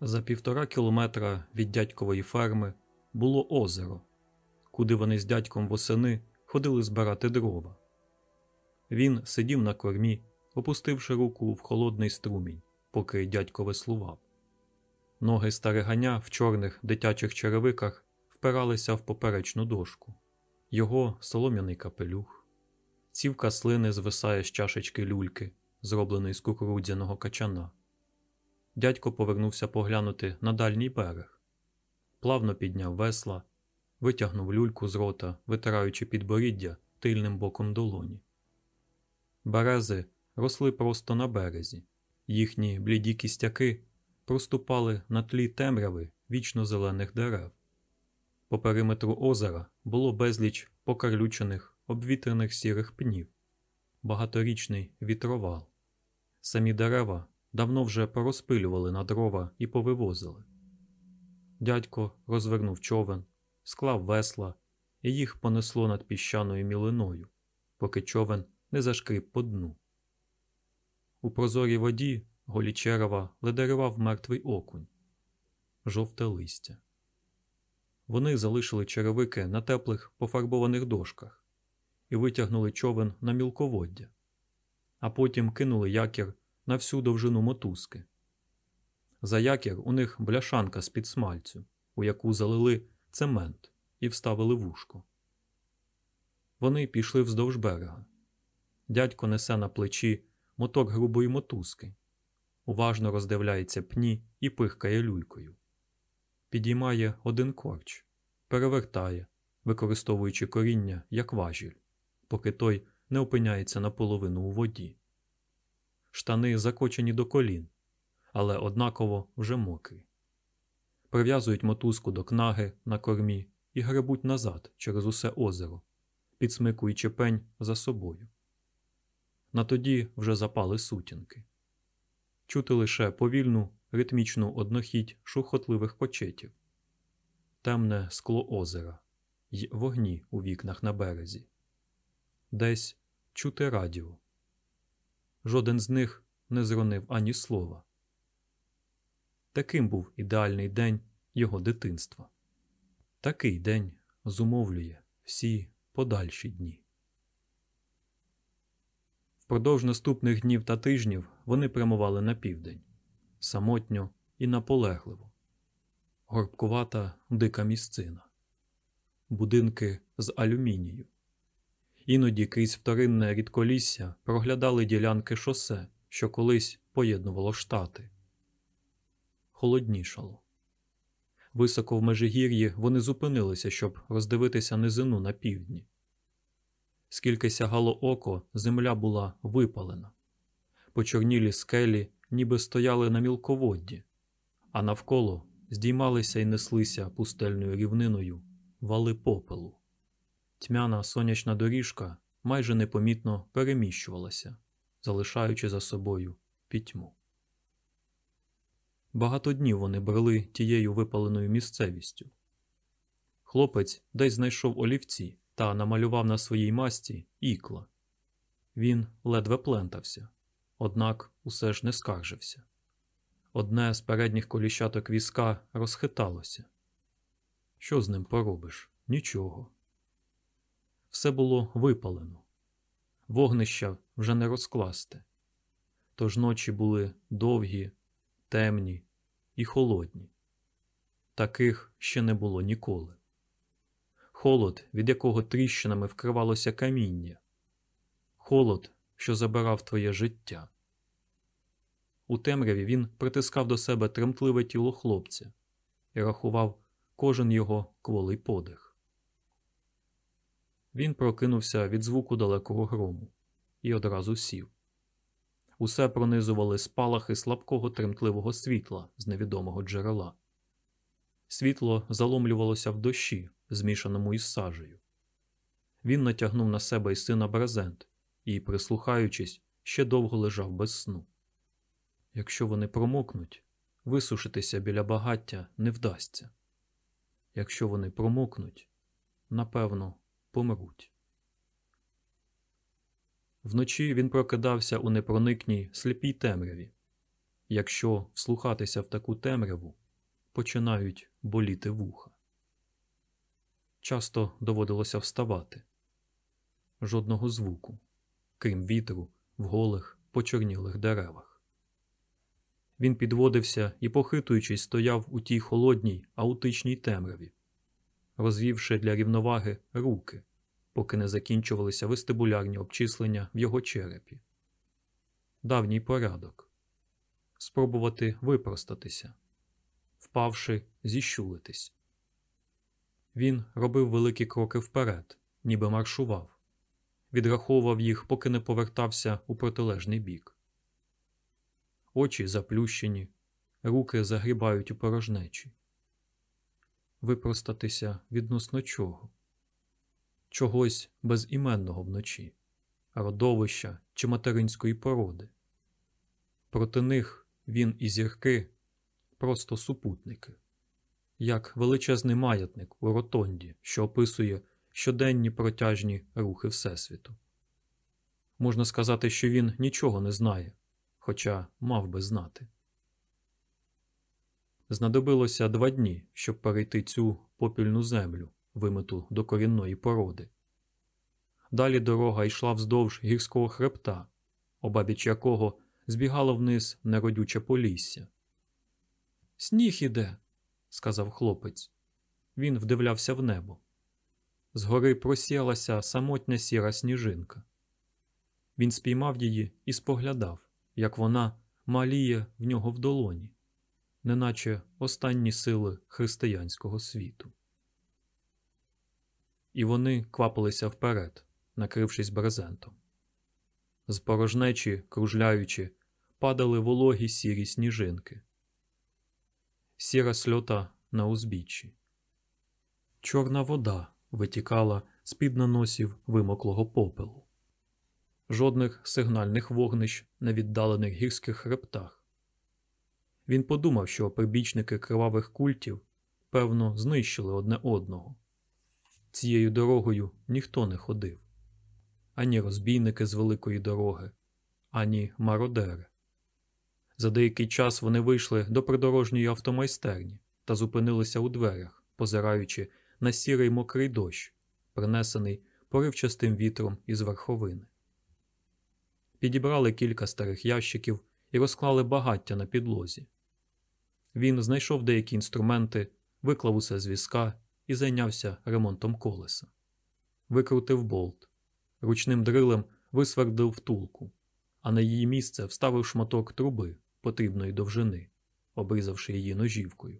За півтора кілометра від дядькової ферми було озеро, куди вони з дядьком восени ходили збирати дрова. Він сидів на кормі, опустивши руку в холодний струмінь, поки дядько веслував. Ноги стариганя в чорних дитячих черевиках впиралися в поперечну дошку, його солом'яний капелюх, цівка слини звисає з чашечки люльки, зробленої з кукурудзяного качана. Дядько повернувся поглянути на дальній берег, плавно підняв весла, витягнув люльку з рота, витираючи підборіддя тильним боком долоні. Берези росли просто на березі, їхні бліді кістяки проступали на тлі темряви вічно зелених дерев. По периметру озера було безліч покарлючених, обвітрених сірих пнів, багаторічний вітровал. Самі дерева давно вже порозпилювали на дрова і повивозили. Дядько розвернув човен, склав весла, і їх понесло над піщаною мілиною, поки човен не зашкріп по дну. У прозорій воді голі черева ледерував мертвий окунь, жовте листя. Вони залишили черевики на теплих пофарбованих дошках і витягнули човен на мілководдя, а потім кинули якір на всю довжину мотузки. За якір у них бляшанка з під смальцю, у яку залили цемент і вставили вушко. Вони пішли вздовж берега. Дядько несе на плечі моток грубої мотузки, уважно роздивляється пні і пихкає люлькою. Підіймає один корч, перевертає, використовуючи коріння як важіль, поки той не опиняється наполовину у воді. Штани закочені до колін, але однаково вже мокрі. Прив'язують мотузку до кнаги на кормі і гребуть назад через усе озеро, підсмикуючи пень за собою. На тоді вже запали сутінки. Чути лише повільну ритмічну однохідь шурхотливих почетів, темне скло озера й вогні у вікнах на березі. Десь чути радіо. Жоден з них не зронив ані слова. Таким був ідеальний день його дитинства. Такий день зумовлює всі подальші дні. Впродовж наступних днів та тижнів вони прямували на південь самотньо і наполегливо, горбкувата дика місцина, будинки з алюмінію. Іноді крізь вторинне рідколісся проглядали ділянки шосе, що колись поєднувало штати. Холоднішало. Високо в межигір'ї вони зупинилися, щоб роздивитися низину на півдні. Скільки сягало око, земля була випалена. Почорнілі скелі ніби стояли на мілководді, а навколо здіймалися і неслися пустельною рівниною вали попелу. Тьмяна сонячна доріжка майже непомітно переміщувалася, залишаючи за собою пітьму. Багато днів вони брели тією випаленою місцевістю. Хлопець десь знайшов олівці та намалював на своїй масті ікла. Він ледве плентався, однак усе ж не скаржився. Одне з передніх коліщаток візка розхиталося. Що з ним поробиш? Нічого. Все було випалено, вогнища вже не розкласти. Тож ночі були довгі, темні і холодні. Таких ще не було ніколи. Холод, від якого тріщинами вкривалося каміння, холод, що забирав твоє життя. У темряві він притискав до себе тремтливе тіло хлопця і рахував кожен його кволий подих. Він прокинувся від звуку далекого грому і одразу сів. Усе пронизували спалахи слабкого тремтливого світла з невідомого джерела. Світло заломлювалося в дощі, змішаному із сажею. Він натягнув на себе й сина брезент і, прислухаючись, ще довго лежав без сну. Якщо вони промокнуть, висушитися біля багаття не вдасться. Якщо вони промокнуть, напевно, помруть. Вночі він прокидався у непроникній сліпій темряві. якщо вслухатися в таку темряву, починають боліти вуха. Часто доводилося вставати. Жодного звуку, крім вітру в голих, почорнілих деревах. Він підводився і, похитуючись, стояв у тій холодній, аутичній темряві, розвівши для рівноваги руки, поки не закінчувалися вестибулярні обчислення в його черепі. Давній порядок спробувати випростатися, впавши, зіщулитись. Він робив великі кроки вперед, ніби маршував, відраховував їх, поки не повертався у протилежний бік. Очі заплющені, руки загрібають у порожнечі. Випростатися відносно чого? Чогось безіменного вночі, родовища чи материнської породи. Проти них він і зірки просто супутники, як величезний маятник у ротонді, що описує щоденні протяжні рухи Всесвіту. Можна сказати, що він нічого не знає, хоча мав би знати. Знадобилося два дні, щоб перейти цю попільну землю, вимиту до корінної породи. Далі дорога йшла вздовж гірського хребта, обабіч якого збігало вниз неродюче полісся. Сніг іде, сказав хлопець. Він вдивлявся в небо. Згори просіялася самотня сіра сніжинка. Він спіймав її і споглядав, як вона маліє в нього в долоні, неначе останні сили християнського світу. І вони квапилися вперед, накрившись брезентом. З порожнечі, кружляючи, падали вологі сірі сніжинки, сіра сльота на узбіччі. Чорна вода витікала з під наносів вимоклого попелу. Жодних сигнальних вогнищ на віддалених гірських хребтах. Він подумав, що прибічники кривавих культів, певно, знищили одне одного. Цією дорогою ніхто не ходив ані розбійники з великої дороги, ані мародери. За деякий час вони вийшли до придорожньої автомайстерні та зупинилися у дверях, позираючи на сірий мокрий дощ, принесений поривчастим вітром із верховини. Підібрали кілька старих ящиків і розклали багаття на підлозі. Він знайшов деякі інструменти, виклав усе з візка і зайнявся ремонтом колеса. Викрутив болт, ручним дрилем висвердив втулку, а на її місце вставив шматок труби потрібної довжини, обрізавши її ножівкою.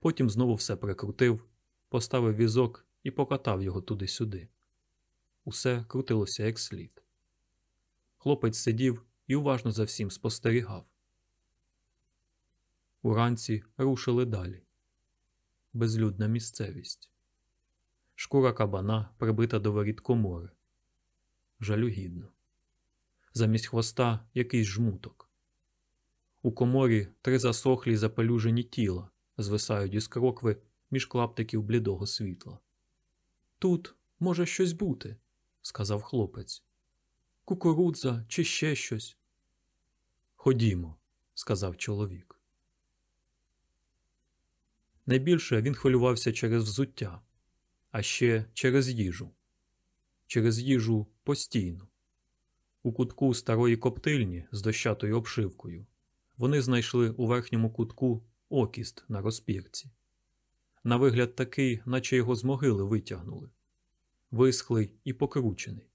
Потім знову все прикрутив, поставив візок і покатав його туди-сюди. Усе крутилося як слід. Хлопець сидів і уважно за всім спостерігав. Уранці рушили далі. Безлюдна місцевість. Шкура кабана прибита до воріт комори. Жалюгідно. Замість хвоста якийсь жмуток. У коморі три засохлі запелюжені тіла звисають із крокви між клаптиків блідого світла. Тут може щось бути, сказав хлопець. Кукурудза чи ще щось. Ходімо, сказав чоловік. Найбільше він хвилювався через взуття, а ще через їжу. Через їжу постійно. У кутку старої коптильні з дощатою обшивкою вони знайшли у верхньому кутку окіст на розпірці. На вигляд такий, наче його з могили витягнули, висхлий і покручений.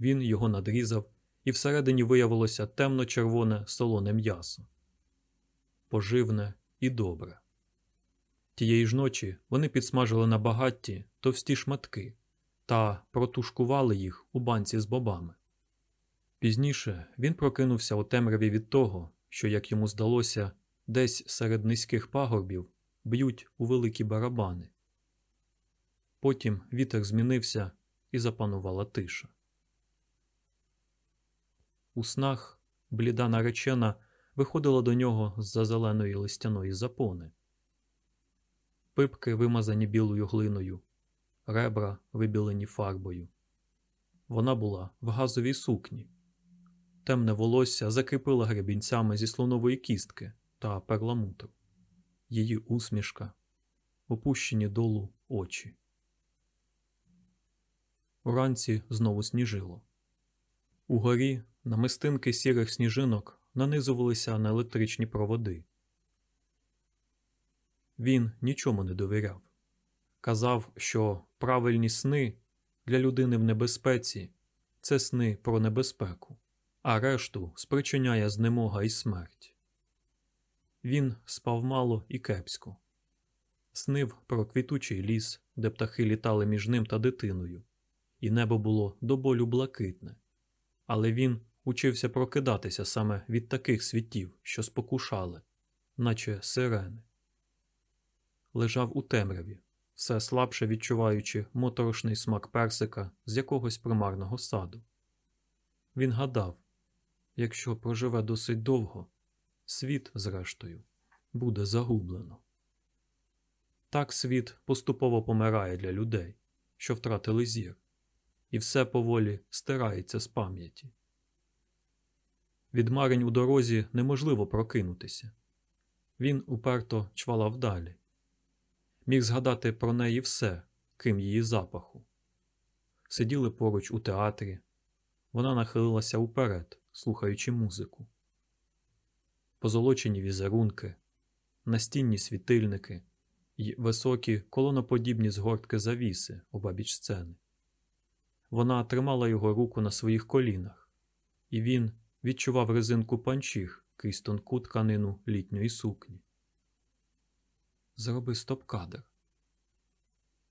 Він його надрізав, і всередині виявилося темно-червоне солоне м'ясо. Поживне і добре. Тієї ж ночі вони підсмажили на багатті товсті шматки та протушкували їх у банці з бобами. Пізніше він прокинувся у темряві від того, що, як йому здалося, десь серед низьких пагорбів б'ють у великі барабани. Потім вітер змінився і запанувала тиша. У снах бліда наречена виходила до нього з за зеленої листяної запони. Пипки вимазані білою глиною, ребра вибілені фарбою. Вона була в газовій сукні. темне волосся закріпило гребінцями зі слонової кістки та перламутру. Її усмішка, опущені долу очі. Уранці знову сніжило. Угорі намистинки сірих сніжинок нанизувалися на електричні проводи. Він нічому не довіряв. Казав, що правильні сни для людини в небезпеці це сни про небезпеку, а решту спричиняє знемога і смерть. Він спав мало і кепсько, снив про квітучий ліс, де птахи літали між ним та дитиною, і небо було до болю блакитне, але він учився прокидатися саме від таких світів, що спокушали, наче сирени. Лежав у темряві, все слабше відчуваючи моторошний смак персика з якогось примарного саду. Він гадав якщо проживе досить довго, світ, зрештою, буде загублено. Так світ поступово помирає для людей, що втратили зір, і все поволі стирається з пам'яті. Від марень у дорозі неможливо прокинутися. Він уперто чвалав далі. Міг згадати про неї все, крім її запаху. Сиділи поруч у театрі. Вона нахилилася уперед, слухаючи музику. Позолочені візерунки, настінні світильники й високі колоноподібні згортки завіси обабіч сцени. Вона тримала його руку на своїх колінах, і він відчував резинку панчіх крізь тонку тканину літньої сукні. Зроби стоп-кадр.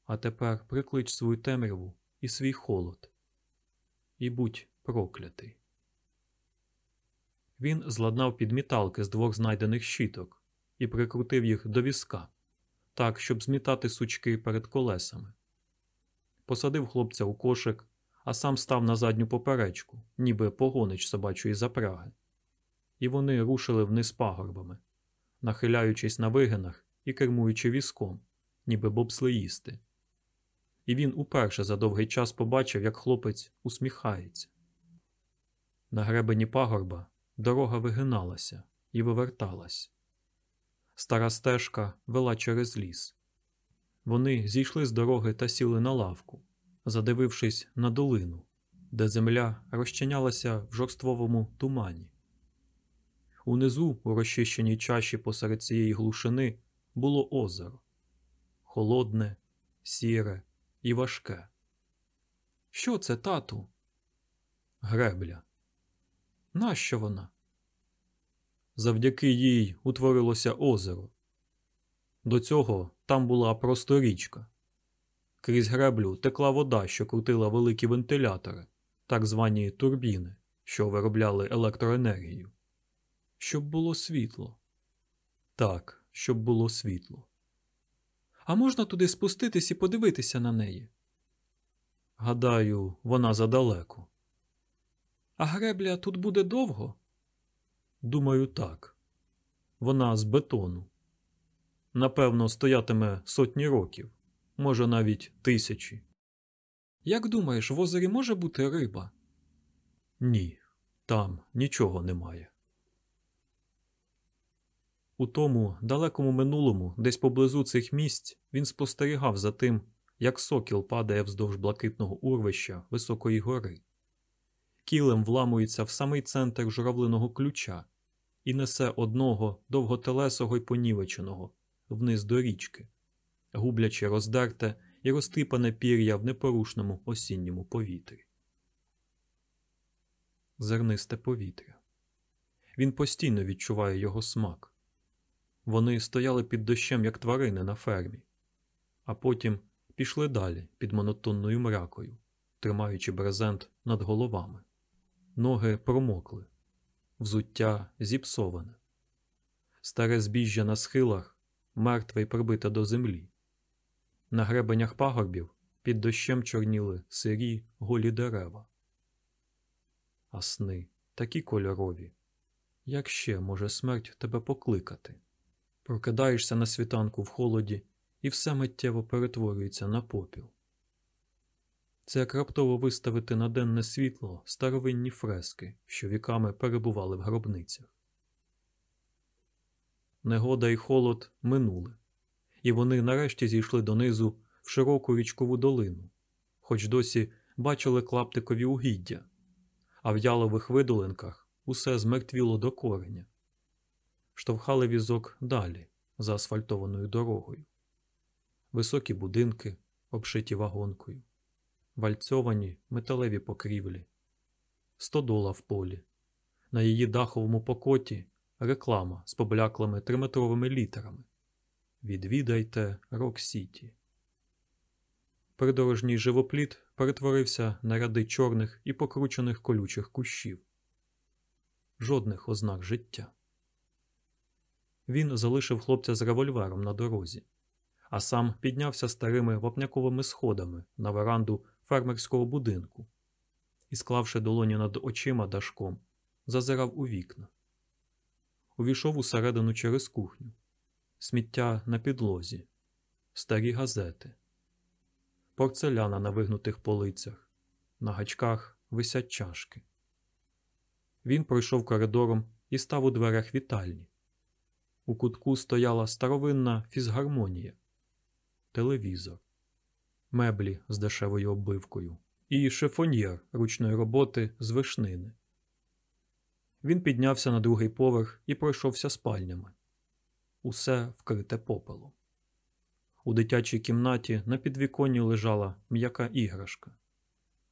А тепер приклич свою темряву і свій холод. І будь проклятий. Він зладнав підміталки з двох знайдених щіток і прикрутив їх до візка, так, щоб змітати сучки перед колесами. Посадив хлопця у кошик, а сам став на задню поперечку, ніби погонич собачої запряги. І вони рушили вниз пагорбами, нахиляючись на вигинах і кермуючи візком, ніби бобслеїсти. І він уперше за довгий час побачив, як хлопець усміхається. На гребені пагорба дорога вигиналася і виверталась. Стара стежка вела через ліс. Вони зійшли з дороги та сіли на лавку, задивившись на долину, де земля розчинялася в жорствовому тумані. Унизу, у розчищеній чаші посеред цієї глушини, було озеро холодне, сіре і важке. Що це, тату? Гребля. Нащо вона? Завдяки їй утворилося озеро. До цього там була просто річка. Крізь греблю текла вода, що крутила великі вентилятори, так звані турбіни, що виробляли електроенергію. Щоб було світло. Так, щоб було світло. А можна туди спуститись і подивитися на неї? Гадаю, вона задалеко. А гребля тут буде довго? Думаю, так. Вона з бетону. Напевно, стоятиме сотні років, може навіть тисячі. Як думаєш, в озері може бути риба? Ні, там нічого немає. У тому далекому минулому, десь поблизу цих місць, він спостерігав за тим, як сокіл падає вздовж блакитного урвища високої гори. Кілем вламується в самий центр журавлиного ключа і несе одного довготелесого й понівеченого вниз до річки, гублячи роздерте і розтріпане пір'я в непорушному осінньому повітрі. Зернисте повітря. Він постійно відчуває його смак. Вони стояли під дощем, як тварини на фермі, а потім пішли далі під монотонною мрякою, тримаючи брезент над головами. Ноги промокли, взуття зіпсоване, старе збіжжя на схилах, мертве й прибите до землі. На гребенях пагорбів під дощем чорніли сирі голі дерева. А сни такі кольорові. Як ще може смерть тебе покликати? Прокидаєшся на світанку в холоді, і все миттєво перетворюється на попіл. Це як раптово виставити на денне світло старовинні фрески, що віками перебували в гробницях. Негода і холод минули, і вони нарешті зійшли донизу в широку річкову долину, хоч досі бачили клаптикові угіддя, а в ялових видолинках усе змертвіло до кореня. Штовхали візок далі, за асфальтованою дорогою. Високі будинки, обшиті вагонкою, вальцьовані металеві покрівлі, стодола в полі. На її даховому покоті реклама з побляклими триметровими літерами. Відвідайте Рок-Сіті. Придорожній живопліт перетворився на ряди чорних і покручених колючих кущів. Жодних ознак життя. Він залишив хлопця з револьвером на дорозі, а сам піднявся старими вапняковими сходами на веранду фермерського будинку і, склавши долоні над очима дашком, зазирав у вікна. Увійшов усередину через кухню, сміття на підлозі, старі газети, порцеляна на вигнутих полицях, на гачках висять чашки. Він пройшов коридором і став у дверях вітальні. У кутку стояла старовинна фізгармонія, телевізор, меблі з дешевою оббивкою і шифоньєр ручної роботи з вишнини. Він піднявся на другий поверх і пройшовся спальнями. Усе вкрите попелом. У дитячій кімнаті на підвіконні лежала м'яка іграшка,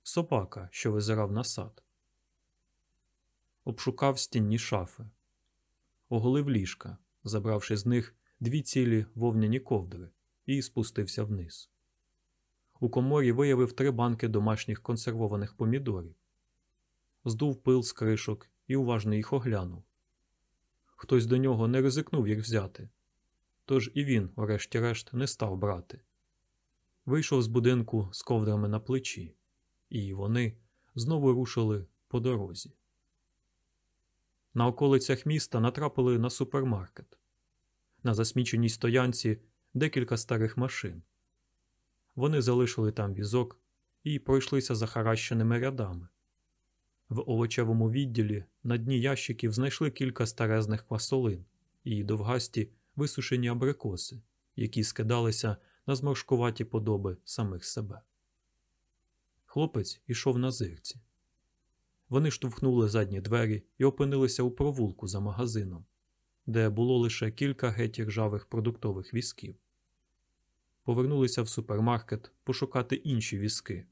собака, що визирав на сад. Обшукав стінні шафи, оголив ліжка, забравши з них дві цілі вовняні ковдри, і спустився вниз. У коморі виявив три банки домашніх консервованих помідорів, здув пил з кришок і уважно їх оглянув. Хтось до нього не ризикнув їх взяти, тож і він, врешті-решт, не став брати. Вийшов з будинку з ковдрами на плечі, і вони знову рушили по дорозі. На околицях міста натрапили на супермаркет. На засміченій стоянці декілька старих машин. Вони залишили там візок і пройшлися захаращеними рядами. В овочевому відділі на дні ящиків знайшли кілька старезних квасолин і довгасті висушені абрикоси, які скидалися на зморшкуваті подоби самих себе. Хлопець ішов на зирці. Вони штовхнули задні двері і опинилися у провулку за магазином, де було лише кілька геть ржавих продуктових візків. Повернулися в супермаркет пошукати інші візки,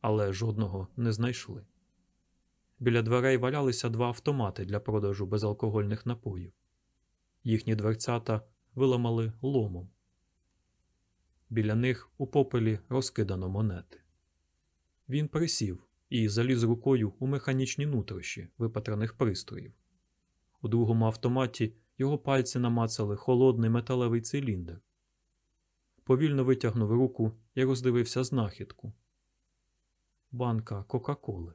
але жодного не знайшли. Біля дверей валялися два автомати для продажу безалкогольних напоїв. Їхні дверцята виламали ломом. Біля них у попелі розкидано монети. Він присів і заліз рукою у механічні нутрощі випатраних пристроїв. У другому автоматі його пальці намацали холодний металевий циліндр. Повільно витягнув руку і роздивився знахідку. Банка Кока-Коли.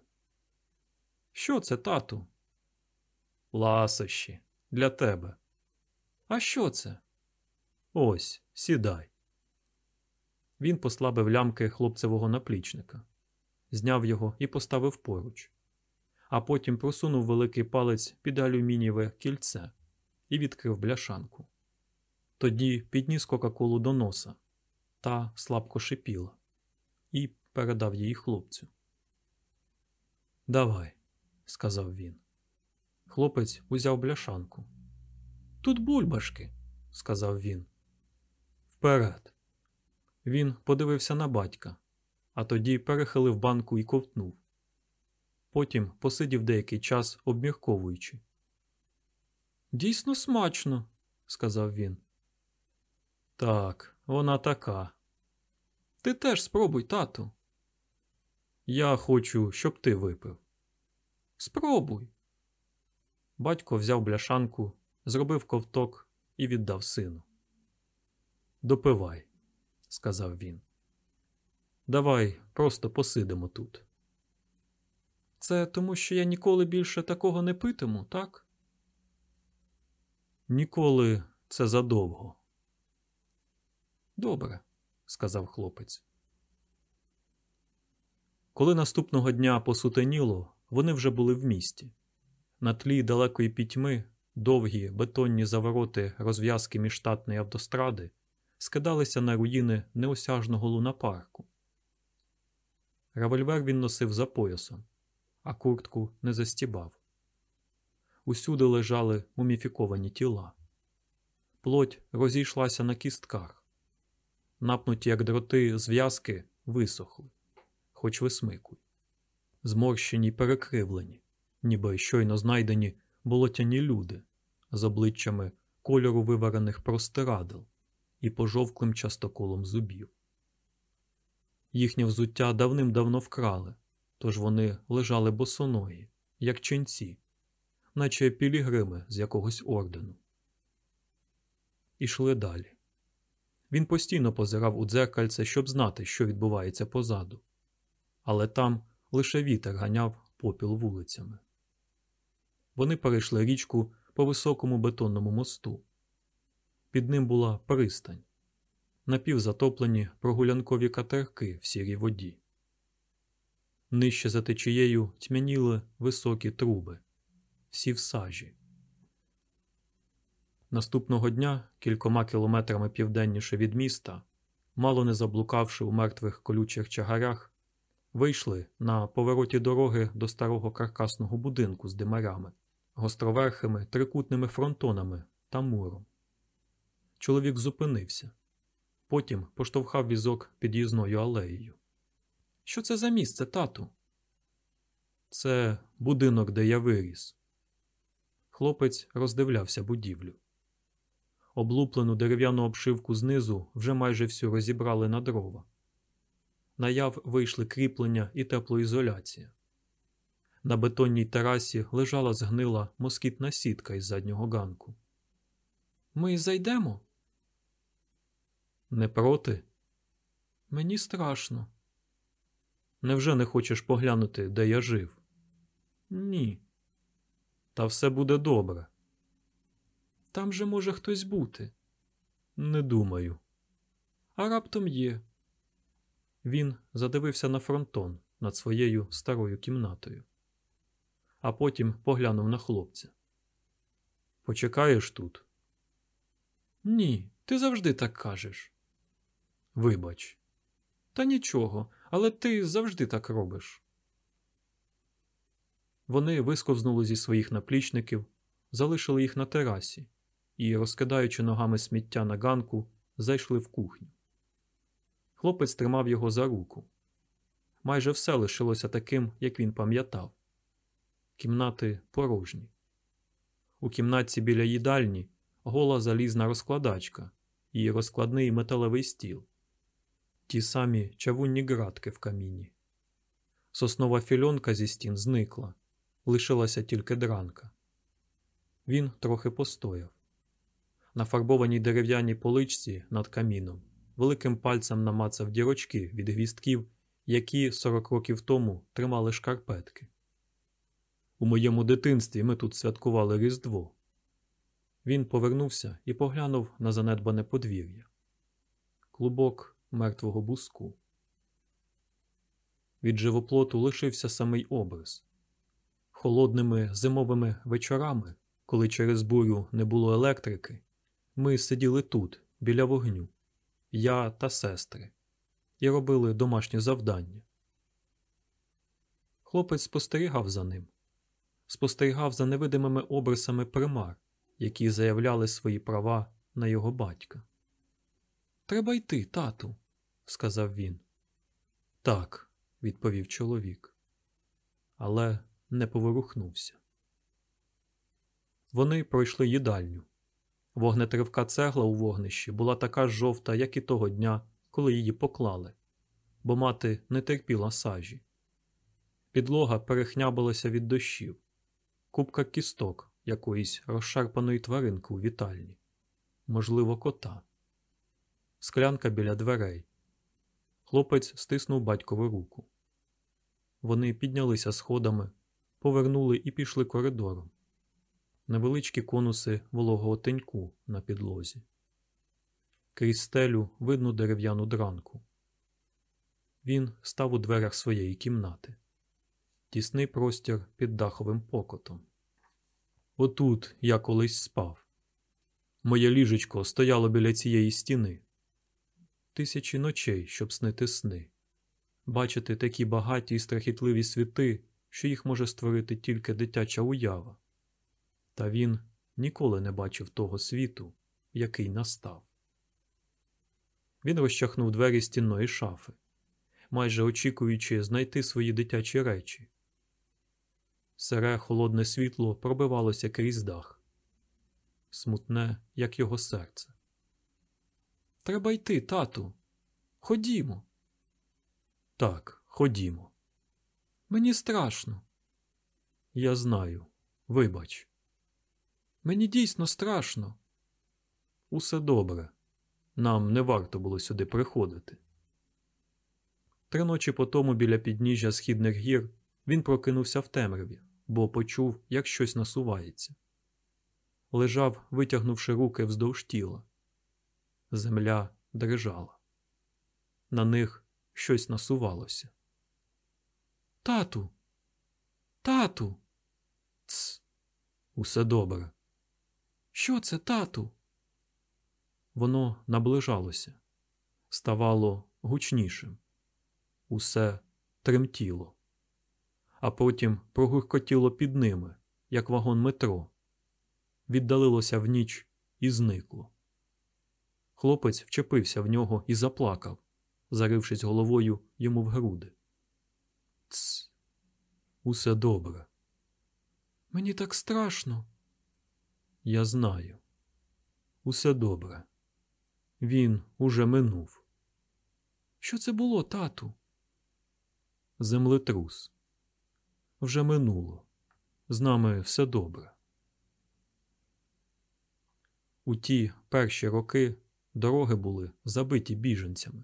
Що це, тату? Ласощі. Для тебе. А що це? Ось, сідай. Він послабив лямки хлопцевого наплічника, зняв його і поставив поруч, а потім просунув великий палець під алюмінієве кільце і відкрив бляшанку. Тоді підніс Кока-Колу до носа та слабко шипіла, і передав її хлопцю. Давай, сказав він. Хлопець узяв бляшанку. Тут бульбашки, сказав він. Вперед. Він подивився на батька, а тоді перехилив банку і ковтнув. Потім посидів деякий час, обмірковуючи. Дійсно смачно, сказав він. Так, вона така. Ти теж спробуй, тату. Я хочу, щоб ти випив. Спробуй. Батько взяв бляшанку, зробив ковток і віддав сину. Допивай, сказав він. Давай просто посидимо тут. Це тому, що я ніколи більше такого не питиму, так? Ніколи це задовго. Добре, сказав хлопець. Коли наступного дня посутеніло, вони вже були в місті. На тлі далекої пітьми довгі бетонні завороти розв'язки міжштатної автостради скидалися на руїни неосяжного лунапарку. Револьвер він носив за поясом, а куртку не застібав. Усюди лежали муміфіковані тіла. Плоть розійшлася на кістках. Напнуті, як дроти, зв'язки висохли, хоч висмикуй. Зморщені й перекривлені, ніби щойно знайдені болотяні люди з обличчями кольору виварених простирадл і пожовклим частоколом зубів. Їхнє взуття давним-давно вкрали, тож вони лежали босоногі, як ченці, наче пілігрими з якогось ордену. Ішли далі. Він постійно позирав у дзеркальце, щоб знати, що відбувається позаду, але там лише вітер ганяв попіл вулицями. Вони перейшли річку по високому бетонному мосту. Під ним була пристань, напівзатоплені прогулянкові катерки в сірій воді. Нижче за течією тьмяніли високі труби, всі в сажі. Наступного дня, кількома кілометрами південніше від міста, мало не заблукавши у мертвих колючих чагарях, вийшли на повороті дороги до старого каркасного будинку з димарями, гостроверхими трикутними фронтонами та муром. Чоловік зупинився, потім поштовхав візок під'їзною алеєю. Що це за місце, тату? Це будинок, де я виріс. Хлопець роздивлявся будівлю. Облуплену дерев'яну обшивку знизу вже майже всю розібрали на дрова. Наяв вийшли кріплення і теплоізоляція. На бетонній терасі лежала згнила москітна сітка із заднього ганку. Ми зайдемо? Не проти? Мені страшно. Невже не хочеш поглянути, де я жив? Ні. Та все буде добре. Там же може хтось бути. Не думаю. А раптом є. Він задивився на фронтон над своєю старою кімнатою, а потім поглянув на хлопця. Почекаєш тут? Ні, ти завжди так кажеш. Вибач. Та нічого, але ти завжди так робиш. Вони висковзнули зі своїх наплічників, залишили їх на терасі і, розкидаючи ногами сміття на ганку, зайшли в кухню. Хлопець тримав його за руку. Майже все лишилося таким, як він пам'ятав. Кімнати порожні. У кімнатці біля їдальні гола залізна розкладачка і розкладний металевий стіл, ті самі чавунні ґратки в каміні. Соснова фільонка зі стін зникла, лишилася тільки дранка. Він трохи постояв. На фарбованій дерев'яній поличці над каміном великим пальцем намацав дірочки від гвістків, які 40 років тому тримали шкарпетки. У моєму дитинстві ми тут святкували Різдво. Він повернувся і поглянув на занедбане подвір'я. Клубок мертвого буску. Від живоплоту лишився самий образ. Холодними зимовими вечорами, коли через бурю не було електрики, ми сиділи тут, біля вогню, я та сестри, і робили домашнє завдання. Хлопець спостерігав за ним, спостерігав за невидимими обрисами примар, які заявляли свої права на його батька. Треба йти, тату, сказав він. Так, відповів чоловік, але не поворухнувся. Вони пройшли їдальню. Вогнетривка цегла у вогнищі була така жовта, як і того дня, коли її поклали, бо мати не терпіла сажі. Підлога перехнябилася від дощів, купка кісток якоїсь розшарпаної тваринки у вітальні, можливо, кота, склянка біля дверей. Хлопець стиснув батькову руку. Вони піднялися сходами, повернули і пішли коридором невеличкі конуси вологого теньку на підлозі. Крізь стелю видно дерев'яну дранку. Він став у дверях своєї кімнати. Тісний простір під даховим покотом. Отут я колись спав. Моє ліжечко стояло біля цієї стіни. Тисячі ночей, щоб снити сни, бачити такі багаті і страхітливі світи, що їх може створити тільки дитяча уява. Та він ніколи не бачив того світу, який настав. Він розчахнув двері стінної шафи, майже очікуючи знайти свої дитячі речі. Сере холодне світло пробивалося крізь дах, смутне, як його серце. Треба йти, тату. Ходімо. Так, ходімо. Мені страшно. Я знаю. Вибач. Мені дійсно страшно. Усе добре. Нам не варто було сюди приходити. Три ночі по тому біля підніжжя східних гір він прокинувся в темряві, бо почув, як щось насувається. Лежав, витягнувши руки вздовж тіла. Земля дрижала. На них щось насувалося. Тату, тату. Ц. Усе добре. Що це, тату? Воно наближалося, ставало гучнішим. Усе тремтіло, а потім прогуркотіло під ними, як вагон метро, віддалилося в ніч і зникло. Хлопець вчепився в нього і заплакав, зарившись головою йому в груди. Ц, усе добре. Мені так страшно. Я знаю. Усе добре. Він уже минув. Що це було, тату? Землетрус. Вже минуло. З нами все добре. У ті перші роки дороги були забиті біженцями,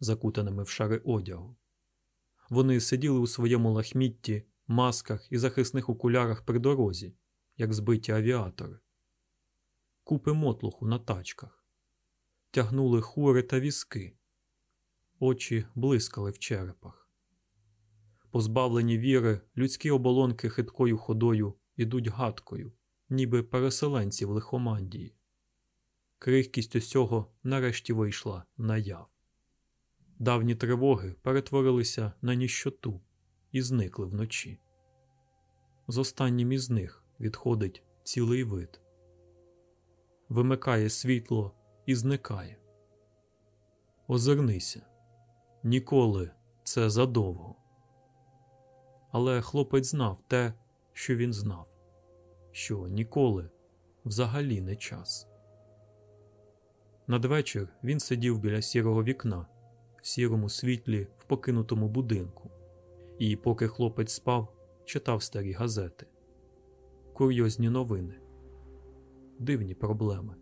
закутаними в шари одягу. Вони сиділи у своєму лахмітті, масках і захисних окулярах при дорозі, як збиті авіатори, купи мотлуху на тачках, тягнули хури та візки, очі блискали в черепах. Позбавлені віри, людські оболонки хиткою ходою ідуть гадкою, ніби переселенці в лихомандії. Крихкість усього нарешті вийшла наяв. Давні тривоги перетворилися на ніщоту і зникли вночі. З останнім із них відходить цілий вид, вимикає світло і зникає. Озирнися ніколи це задовго. Але хлопець знав те, що він знав, що ніколи взагалі не час. Надвечір він сидів біля сірого вікна в сірому світлі в покинутому будинку, і, поки хлопець спав, читав старі газети, курйозні новини, дивні проблеми.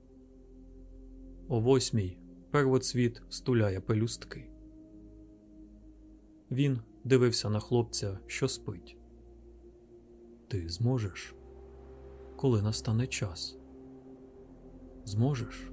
О восьмій первоцвіт стуляє пелюстки. Він дивився на хлопця, що спить. Ти зможеш, коли настане час? Зможеш?